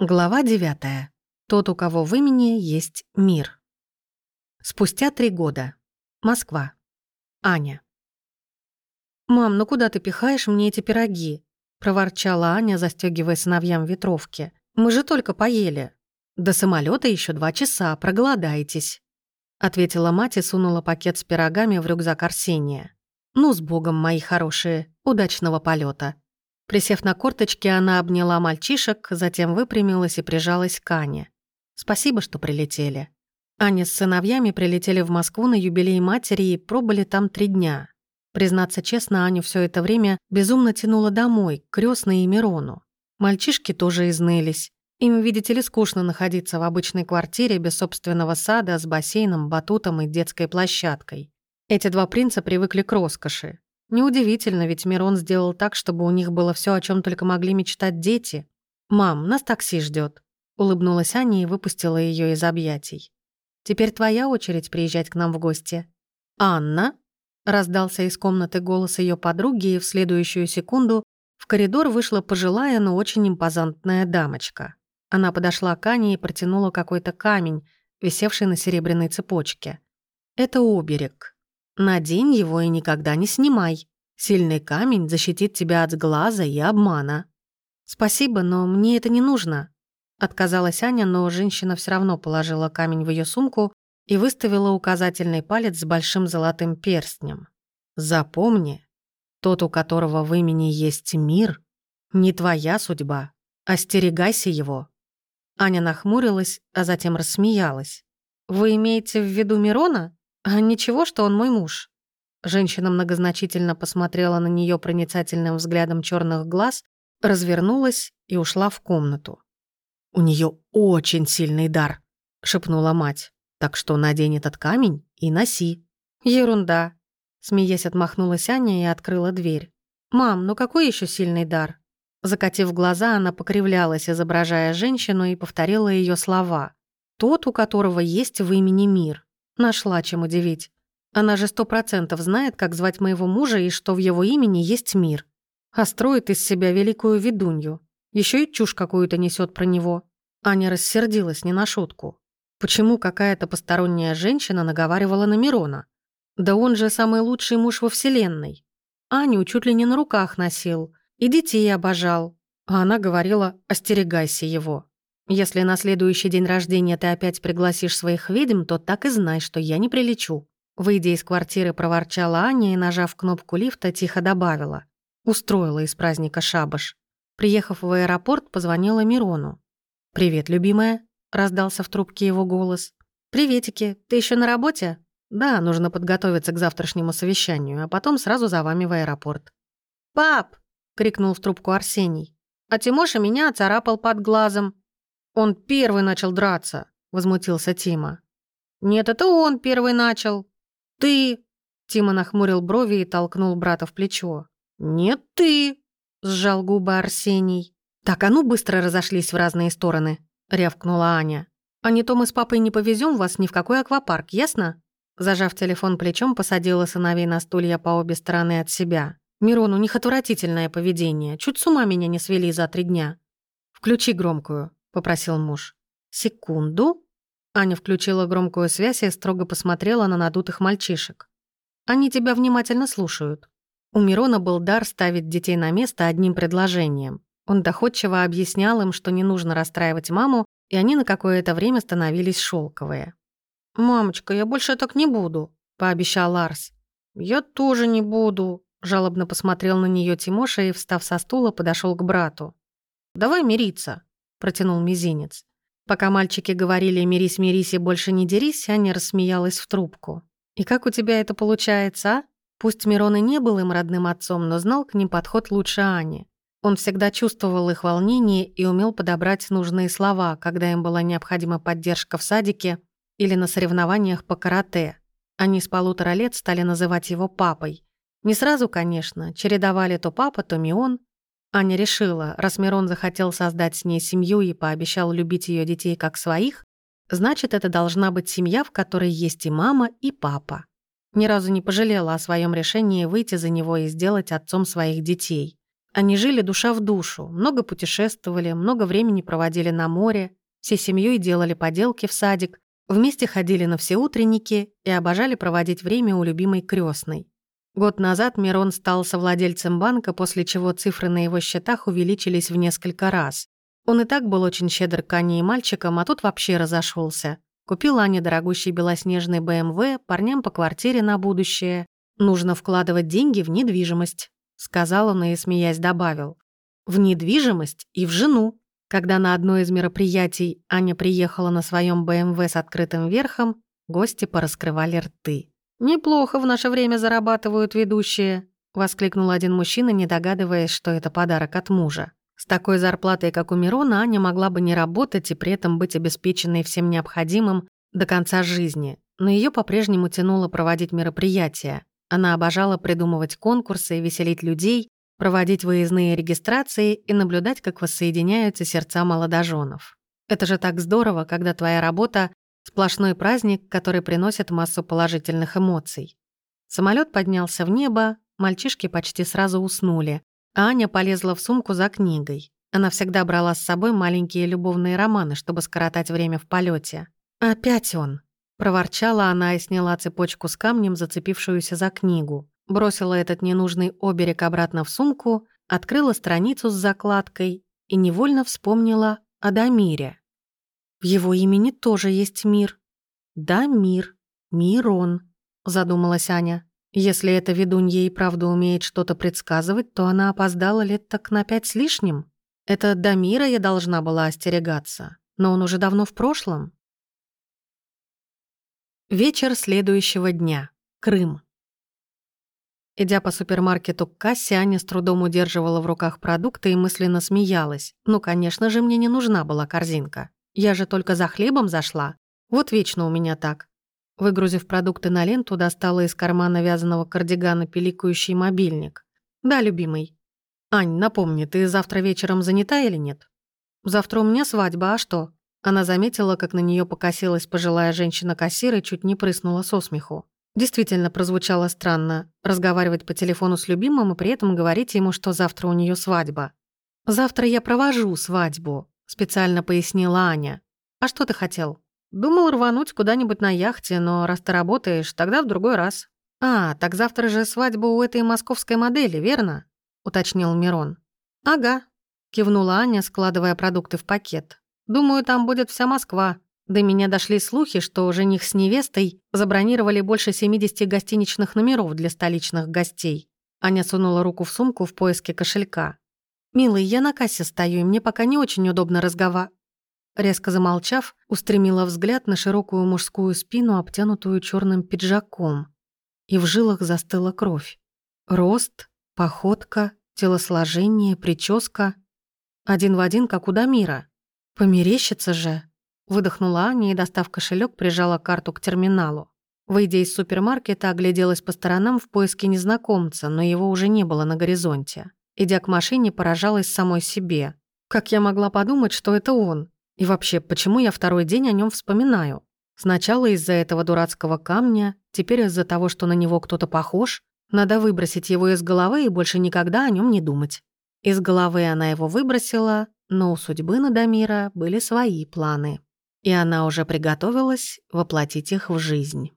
Глава 9. Тот, у кого в имени есть мир. Спустя три года. Москва. Аня. «Мам, ну куда ты пихаешь мне эти пироги?» — проворчала Аня, застегивая сыновьям ветровки. «Мы же только поели. До самолета еще два часа, проголодайтесь», — ответила мать и сунула пакет с пирогами в рюкзак Арсения. «Ну, с Богом, мои хорошие, удачного полета. Присев на корточки, она обняла мальчишек, затем выпрямилась и прижалась к Ане. «Спасибо, что прилетели». Аня с сыновьями прилетели в Москву на юбилей матери и пробыли там три дня. Признаться честно, Аню все это время безумно тянуло домой, к крёстной и Мирону. Мальчишки тоже изнылись. Им, видите ли, скучно находиться в обычной квартире без собственного сада с бассейном, батутом и детской площадкой. Эти два принца привыкли к роскоши. Неудивительно, ведь Мирон сделал так, чтобы у них было все, о чем только могли мечтать дети. «Мам, нас такси ждет, улыбнулась Аня и выпустила ее из объятий. «Теперь твоя очередь приезжать к нам в гости». «Анна?» — раздался из комнаты голос ее подруги, и в следующую секунду в коридор вышла пожилая, но очень импозантная дамочка. Она подошла к Ане и протянула какой-то камень, висевший на серебряной цепочке. «Это оберег», Надень его и никогда не снимай. Сильный камень защитит тебя от глаза и обмана». «Спасибо, но мне это не нужно», — отказалась Аня, но женщина все равно положила камень в ее сумку и выставила указательный палец с большим золотым перстнем. «Запомни, тот, у которого в имени есть мир, не твоя судьба. Остерегайся его». Аня нахмурилась, а затем рассмеялась. «Вы имеете в виду Мирона?» А ничего, что он мой муж?» Женщина многозначительно посмотрела на нее проницательным взглядом черных глаз, развернулась и ушла в комнату. «У нее очень сильный дар», — шепнула мать. «Так что надень этот камень и носи». «Ерунда», — смеясь отмахнулась Аня и открыла дверь. «Мам, ну какой еще сильный дар?» Закатив глаза, она покривлялась, изображая женщину, и повторила ее слова. «Тот, у которого есть в имени мир». Нашла чем удивить. Она же сто процентов знает, как звать моего мужа и что в его имени есть мир. А строит из себя великую ведунью. Еще и чушь какую-то несет про него. Аня рассердилась не на шутку. Почему какая-то посторонняя женщина наговаривала на Мирона? Да он же самый лучший муж во Вселенной. Аню чуть ли не на руках носил. И детей обожал. А она говорила «остерегайся его». Если на следующий день рождения ты опять пригласишь своих ведьм, то так и знай, что я не прилечу». Выйдя из квартиры, проворчала Аня и, нажав кнопку лифта, тихо добавила. Устроила из праздника шабаш. Приехав в аэропорт, позвонила Мирону. «Привет, любимая», — раздался в трубке его голос. «Приветики, ты еще на работе?» «Да, нужно подготовиться к завтрашнему совещанию, а потом сразу за вами в аэропорт». «Пап!» — крикнул в трубку Арсений. «А Тимоша меня царапал под глазом. «Он первый начал драться», — возмутился Тима. «Нет, это он первый начал». «Ты!» — Тима нахмурил брови и толкнул брата в плечо. «Нет, ты!» — сжал губы Арсений. «Так, а ну быстро разошлись в разные стороны», — рявкнула Аня. «А не то мы с папой не повезем вас ни в какой аквапарк, ясно?» Зажав телефон плечом, посадила сыновей на стулья по обе стороны от себя. «Мирон, у них отвратительное поведение. Чуть с ума меня не свели за три дня. Включи громкую» попросил муж. «Секунду». Аня включила громкую связь и строго посмотрела на надутых мальчишек. «Они тебя внимательно слушают». У Мирона был дар ставить детей на место одним предложением. Он доходчиво объяснял им, что не нужно расстраивать маму, и они на какое-то время становились шелковые. «Мамочка, я больше так не буду», — пообещал Арс. «Я тоже не буду», — жалобно посмотрел на нее Тимоша и, встав со стула, подошел к брату. «Давай мириться», протянул мизинец. Пока мальчики говорили «мирись, мирись и больше не дерись», Аня рассмеялась в трубку. «И как у тебя это получается, а?» Пусть Мирон и не был им родным отцом, но знал к ним подход лучше Ани. Он всегда чувствовал их волнение и умел подобрать нужные слова, когда им была необходима поддержка в садике или на соревнованиях по карате. Они с полутора лет стали называть его папой. Не сразу, конечно, чередовали то папа, то Мион, Аня решила, раз Мирон захотел создать с ней семью и пообещал любить ее детей как своих, значит, это должна быть семья, в которой есть и мама, и папа. Ни разу не пожалела о своем решении выйти за него и сделать отцом своих детей. Они жили душа в душу, много путешествовали, много времени проводили на море, всей семьей делали поделки в садик, вместе ходили на все утренники и обожали проводить время у любимой крестной. Год назад Мирон стал совладельцем банка, после чего цифры на его счетах увеличились в несколько раз. Он и так был очень щедр к Ане и мальчикам, а тут вообще разошелся. Купил Ане дорогущий белоснежный БМВ, эм парням по квартире на будущее. «Нужно вкладывать деньги в недвижимость», — сказал он и, смеясь, добавил. «В недвижимость и в жену». Когда на одно из мероприятий Аня приехала на своем БМВ эм с открытым верхом, гости пораскрывали рты. «Неплохо в наше время зарабатывают ведущие», — воскликнул один мужчина, не догадываясь, что это подарок от мужа. С такой зарплатой, как у Мирона, Аня могла бы не работать и при этом быть обеспеченной всем необходимым до конца жизни. Но ее по-прежнему тянуло проводить мероприятия. Она обожала придумывать конкурсы и веселить людей, проводить выездные регистрации и наблюдать, как воссоединяются сердца молодоженов. Это же так здорово, когда твоя работа Сплошной праздник, который приносит массу положительных эмоций. Самолет поднялся в небо, мальчишки почти сразу уснули, а Аня полезла в сумку за книгой. Она всегда брала с собой маленькие любовные романы, чтобы скоротать время в полете. «Опять он!» — проворчала она и сняла цепочку с камнем, зацепившуюся за книгу. Бросила этот ненужный оберег обратно в сумку, открыла страницу с закладкой и невольно вспомнила о Дамире. В его имени тоже есть мир. Да, мир. Мирон, задумалась Аня. Если эта ведунья и правда умеет что-то предсказывать, то она опоздала лет так на пять с лишним. Это до мира я должна была остерегаться, но он уже давно в прошлом. Вечер следующего дня. Крым. Идя по супермаркету к кассе, Аня с трудом удерживала в руках продукты и мысленно смеялась. Ну, конечно же, мне не нужна была корзинка. Я же только за хлебом зашла. Вот вечно у меня так». Выгрузив продукты на ленту, достала из кармана вязаного кардигана пиликающий мобильник. «Да, любимый. Ань, напомни, ты завтра вечером занята или нет?» «Завтра у меня свадьба, а что?» Она заметила, как на нее покосилась пожилая женщина-кассир и чуть не прыснула со смеху. Действительно прозвучало странно разговаривать по телефону с любимым и при этом говорить ему, что завтра у нее свадьба. «Завтра я провожу свадьбу», специально пояснила Аня. «А что ты хотел?» «Думал рвануть куда-нибудь на яхте, но раз ты работаешь, тогда в другой раз». «А, так завтра же свадьба у этой московской модели, верно?» — уточнил Мирон. «Ага», — кивнула Аня, складывая продукты в пакет. «Думаю, там будет вся Москва. До меня дошли слухи, что жених с невестой забронировали больше 70 гостиничных номеров для столичных гостей». Аня сунула руку в сумку в поиске кошелька. «Милый, я на кассе стою, и мне пока не очень удобно разгова». Резко замолчав, устремила взгляд на широкую мужскую спину, обтянутую черным пиджаком, и в жилах застыла кровь. Рост, походка, телосложение, прическа. Один в один, как у Дамира. «Померещится же!» Выдохнула Аня и, достав кошелек, прижала карту к терминалу. Выйдя из супермаркета, огляделась по сторонам в поиске незнакомца, но его уже не было на горизонте. Идя к машине, поражалась самой себе. Как я могла подумать, что это он? И вообще, почему я второй день о нем вспоминаю? Сначала из-за этого дурацкого камня, теперь из-за того, что на него кто-то похож. Надо выбросить его из головы и больше никогда о нем не думать. Из головы она его выбросила, но у судьбы Надамира были свои планы. И она уже приготовилась воплотить их в жизнь.